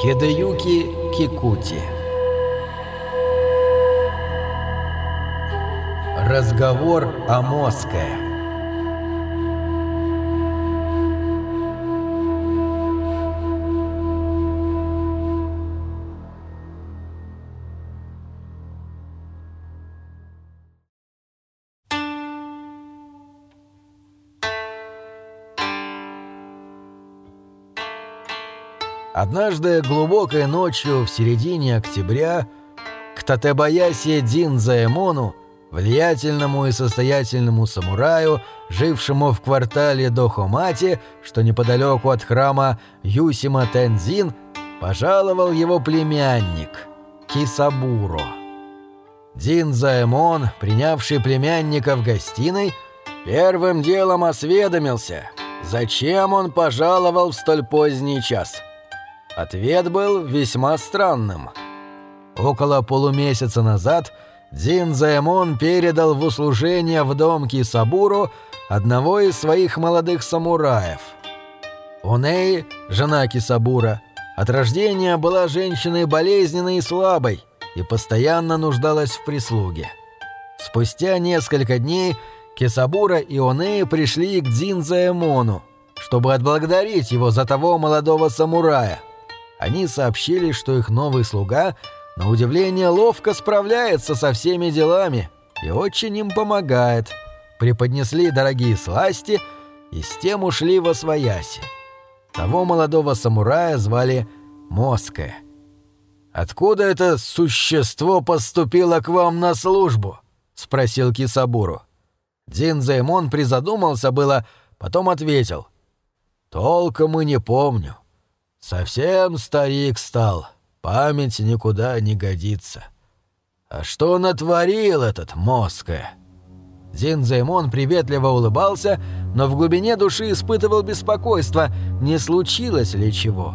Хидеюки Кикути. Разговор о Моское Однажды глубокой ночью в середине октября к Татебаясе Динзаэмону, влиятельному и состоятельному самураю, жившему в квартале Дохомати, что неподалеку от храма Юсима Тензин, пожаловал его племянник Кисабуро. Динзаэмон, принявший племянника в гостиной, первым делом осведомился, зачем он пожаловал в столь поздний час – Ответ был весьма странным. Около полумесяца назад Дин Заэмон передал в услужение в дом Кисабуру одного из своих молодых самураев. Оней, жена Кисабура, от рождения была женщиной болезненной и слабой и постоянно нуждалась в прислуге. Спустя несколько дней Кисабура и Оней пришли к Дин Заэмону, чтобы отблагодарить его за того молодого самурая – они сообщили, что их новый слуга, на удивление, ловко справляется со всеми делами и очень им помогает. Преподнесли дорогие сласти и с тем ушли во свояси. Того молодого самурая звали Моская. «Откуда это существо поступило к вам на службу?» — спросил Кисабуру. Дин Займон призадумался было, потом ответил. «Толком и не помню. Совсем старик стал, память никуда не годится. А что натворил этот Моская? Зин Займон приветливо улыбался, но в глубине души испытывал беспокойство, не случилось ли чего.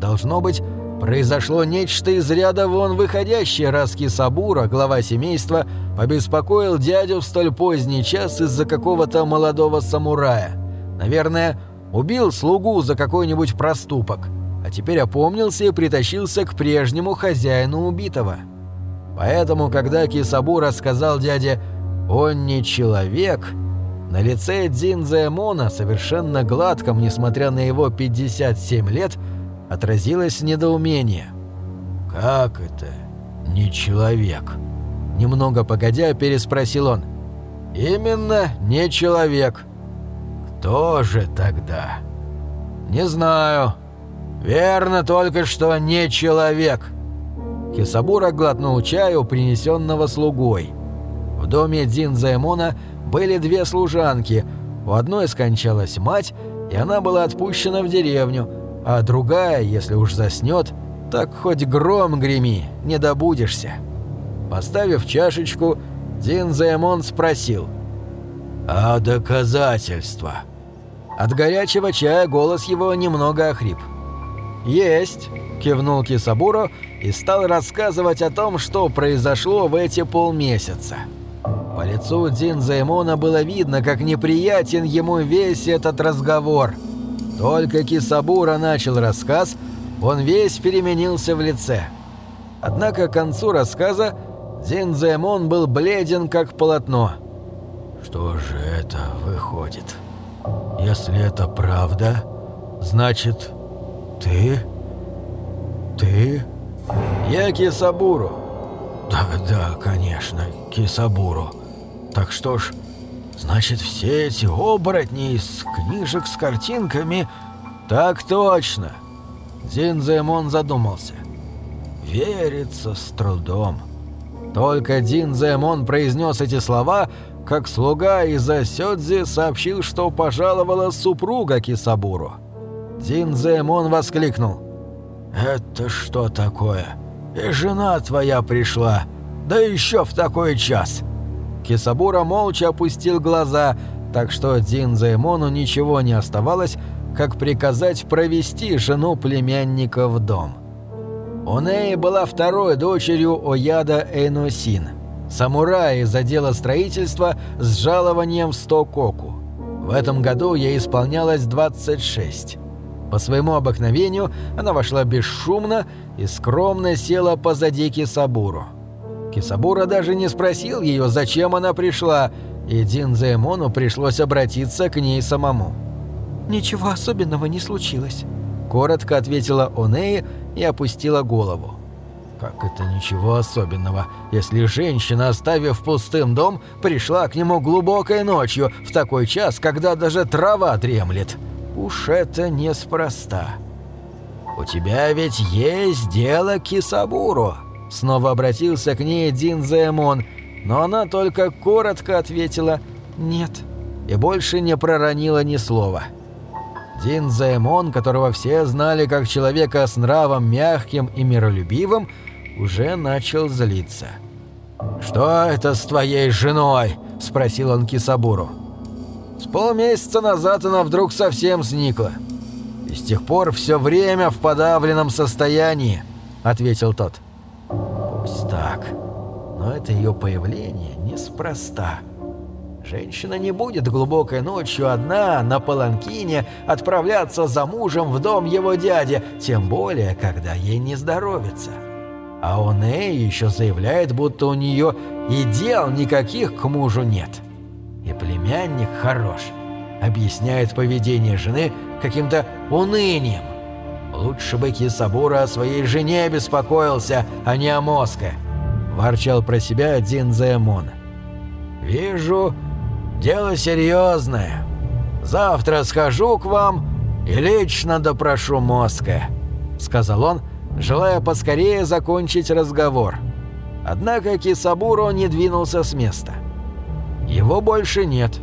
Должно быть, произошло нечто из ряда вон выходящее, раз Кисабура, глава семейства, побеспокоил дядю в столь поздний час из-за какого-то молодого самурая. Наверное, убил слугу за какой-нибудь проступок, а теперь опомнился и притащился к прежнему хозяину убитого. Поэтому, когда Кисабу рассказал дяде «он не человек», на лице Дзинзе Мона, совершенно гладком, несмотря на его 57 лет, отразилось недоумение. «Как это? Не человек?» Немного погодя, переспросил он. «Именно не человек», «Кто же тогда?» «Не знаю. Верно только, что не человек». Кисабура глотнул чаю, принесенного слугой. В доме Дин Займона были две служанки. У одной скончалась мать, и она была отпущена в деревню, а другая, если уж заснет, так хоть гром греми, не добудешься. Поставив чашечку, Дин Займон спросил. «А доказательства?» От горячего чая голос его немного охрип. «Есть», – кивнул Кисабуро и стал рассказывать о том, что произошло в эти полмесяца. По лицу Дин Займона было видно, как неприятен ему весь этот разговор. Только Кисабура начал рассказ, он весь переменился в лице. Однако к концу рассказа Дин был бледен, как полотно. «Что же это выходит?» Если это правда, значит, ты... Ты... Я Кисабуру. Да, да, конечно, Кисабуру. Так что ж, значит, все эти оборотни из книжек с картинками... Так точно. Динземон задумался. Верится с трудом. Только Динземон произнес эти слова, как слуга из Асёдзи сообщил, что пожаловала супруга Кисабуру. Дин Зэмон воскликнул. «Это что такое? И жена твоя пришла, да еще в такой час!» Кисабура молча опустил глаза, так что Дин Займону ничего не оставалось, как приказать провести жену племянника в дом. Онеи была второй дочерью Ояда Эйносин – самурая из отдела строительства с жалованием в 100 коку. В этом году ей исполнялось 26. По своему обыкновению она вошла бесшумно и скромно села позади Кисабуру. Кисабура даже не спросил ее, зачем она пришла, и Динзаэмону пришлось обратиться к ней самому. «Ничего особенного не случилось», — коротко ответила Онеи и опустила голову. Как это ничего особенного, если женщина, оставив пустым дом, пришла к нему глубокой ночью, в такой час, когда даже трава дремлет? Уж это неспроста. «У тебя ведь есть дело Кисабуру», — снова обратился к ней Дин Зеэмон, но она только коротко ответила «нет» и больше не проронила ни слова. Дин Займон, которого все знали как человека с нравом мягким и миролюбивым, уже начал злиться. «Что это с твоей женой?» – спросил он Кисабуру. С полмесяца назад она вдруг совсем сникла. И с тех пор все время в подавленном состоянии, ответил тот. Пусть так, но это ее появление неспроста. Женщина не будет глубокой ночью одна на паланкине отправляться за мужем в дом его дяди, тем более, когда ей не здоровится. А он Эй еще заявляет, будто у нее и дел никаких к мужу нет. — и племянник хорош. Объясняет поведение жены каким-то унынием. Лучше бы Кисабура о своей жене беспокоился, а не о Моско. Ворчал про себя один Заэмон. «Вижу, дело серьезное. Завтра схожу к вам и лично допрошу Моско», — сказал он, желая поскорее закончить разговор. Однако Кисабуру не двинулся с места. Его больше нет.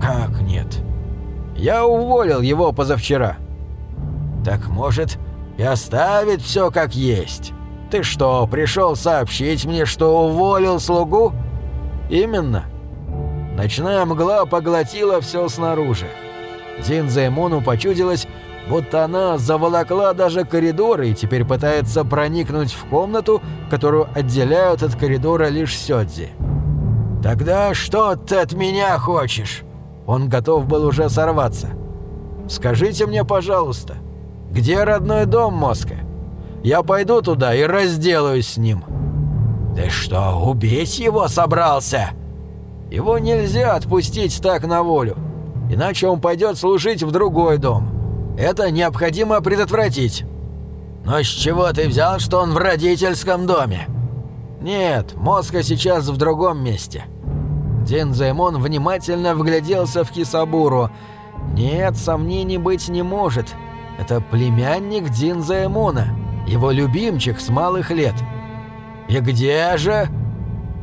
Как нет? Я уволил его позавчера. Так может и оставить все как есть? Ты что, пришел сообщить мне, что уволил слугу? Именно. Ночная мгла поглотила все снаружи. Дин Займону почудилось, будто она заволокла даже коридоры и теперь пытается проникнуть в комнату, которую отделяют от коридора лишь Сёдзи. «Тогда что ты от меня хочешь?» Он готов был уже сорваться. «Скажите мне, пожалуйста, где родной дом Моска? Я пойду туда и разделаюсь с ним». «Ты что, убить его собрался?» «Его нельзя отпустить так на волю, иначе он пойдет служить в другой дом. Это необходимо предотвратить». «Но с чего ты взял, что он в родительском доме?» «Нет, Моска сейчас в другом месте». Дин Займон внимательно вгляделся в Кисабуру. «Нет, сомнений быть не может. Это племянник Дин Займона, его любимчик с малых лет». «И где же?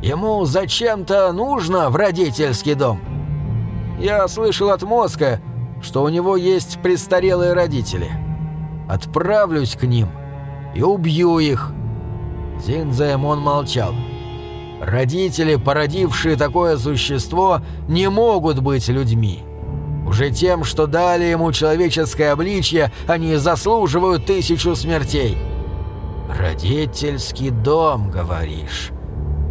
Ему зачем-то нужно в родительский дом?» «Я слышал от Моска, что у него есть престарелые родители. Отправлюсь к ним и убью их». Зинзаэмон молчал. «Родители, породившие такое существо, не могут быть людьми. Уже тем, что дали ему человеческое обличье, они заслуживают тысячу смертей». «Родительский дом, говоришь?»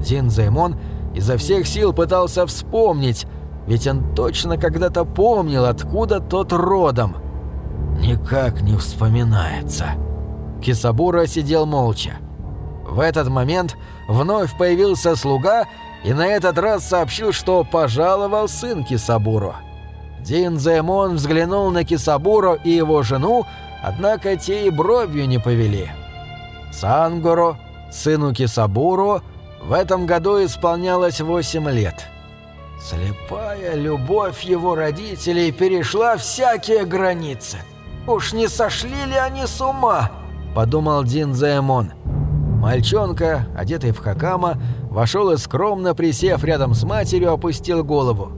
Зинзаймон изо всех сил пытался вспомнить, ведь он точно когда-то помнил, откуда тот родом. Никак не вспоминается. Кисабура сидел молча. В этот момент вновь появился слуга и на этот раз сообщил, что пожаловал сын Кисабуру. Дин Зэмон взглянул на Кисабуру и его жену, однако те и бровью не повели. Сангоро, сыну Кисабуру, в этом году исполнялось 8 лет. Слепая любовь его родителей перешла всякие границы. «Уж не сошли ли они с ума?» – подумал Дин Зэмон. Мальчонка, одетый в хакама, вошел и скромно, присев рядом с матерью, опустил голову.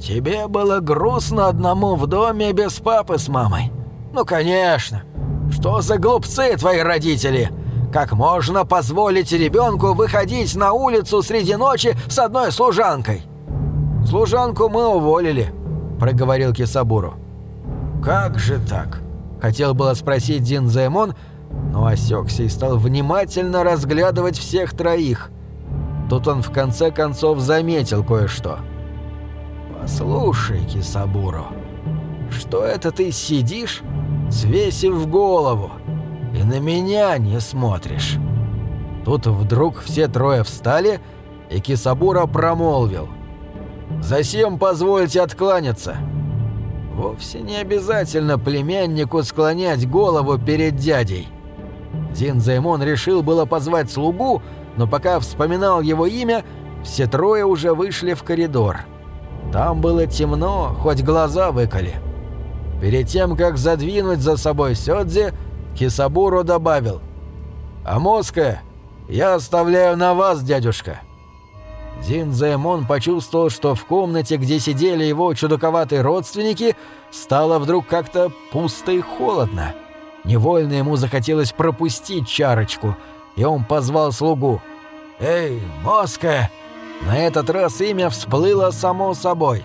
«Тебе было грустно одному в доме без папы с мамой?» «Ну, конечно! Что за глупцы твои родители? Как можно позволить ребенку выходить на улицу среди ночи с одной служанкой?» «Служанку мы уволили», — проговорил Кисабуру. «Как же так?» — хотел было спросить Дин Займон, — но осекся и стал внимательно разглядывать всех троих. Тут он в конце концов заметил кое-что. «Послушай, Кисабуру, что это ты сидишь свесив голову, и на меня не смотришь». Тут вдруг все трое встали, и Кисабура промолвил. «Засем позвольте откланяться». Вовсе не обязательно племяннику склонять голову перед дядей. Дин Займон решил было позвать слугу, но пока вспоминал его имя, все трое уже вышли в коридор. Там было темно, хоть глаза выколи. Перед тем, как задвинуть за собой Сёдзи, Кисабуру добавил «А Моска я оставляю на вас, дядюшка». Дин Займон почувствовал, что в комнате, где сидели его чудаковатые родственники, стало вдруг как-то пусто и холодно. Невольно ему захотелось пропустить чарочку, и он позвал слугу. «Эй, Моска!» На этот раз имя всплыло само собой.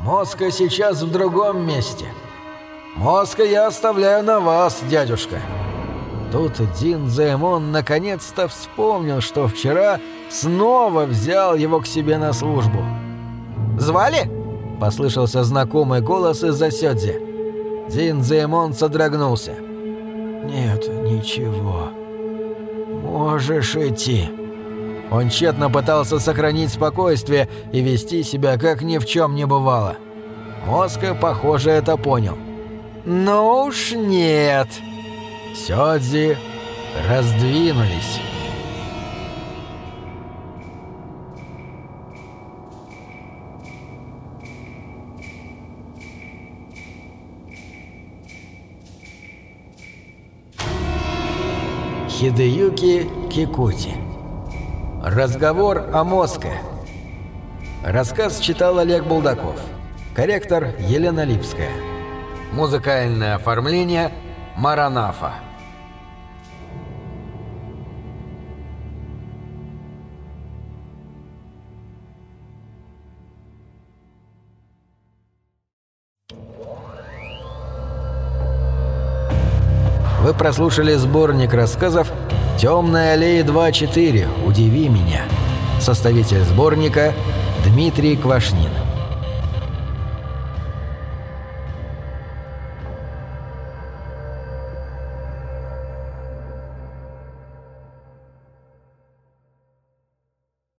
«Моска сейчас в другом месте. Моска я оставляю на вас, дядюшка». Тут Дин Займон наконец-то вспомнил, что вчера снова взял его к себе на службу. «Звали?» – послышался знакомый голос из-за Сёдзи. Дин содрогнулся. «Нет, ничего. Можешь идти». Он тщетно пытался сохранить спокойствие и вести себя, как ни в чем не бывало. Моска, похоже, это понял. «Ну уж нет!» Сёдзи раздвинулись. Хидеюки Кикути. Разговор о Моске Рассказ читал Олег Булдаков. Корректор Елена Липская. Музыкальное оформление Маранафа Вы прослушали сборник рассказов «Темная аллея 2.4. Удиви меня». Составитель сборника Дмитрий Квашнин.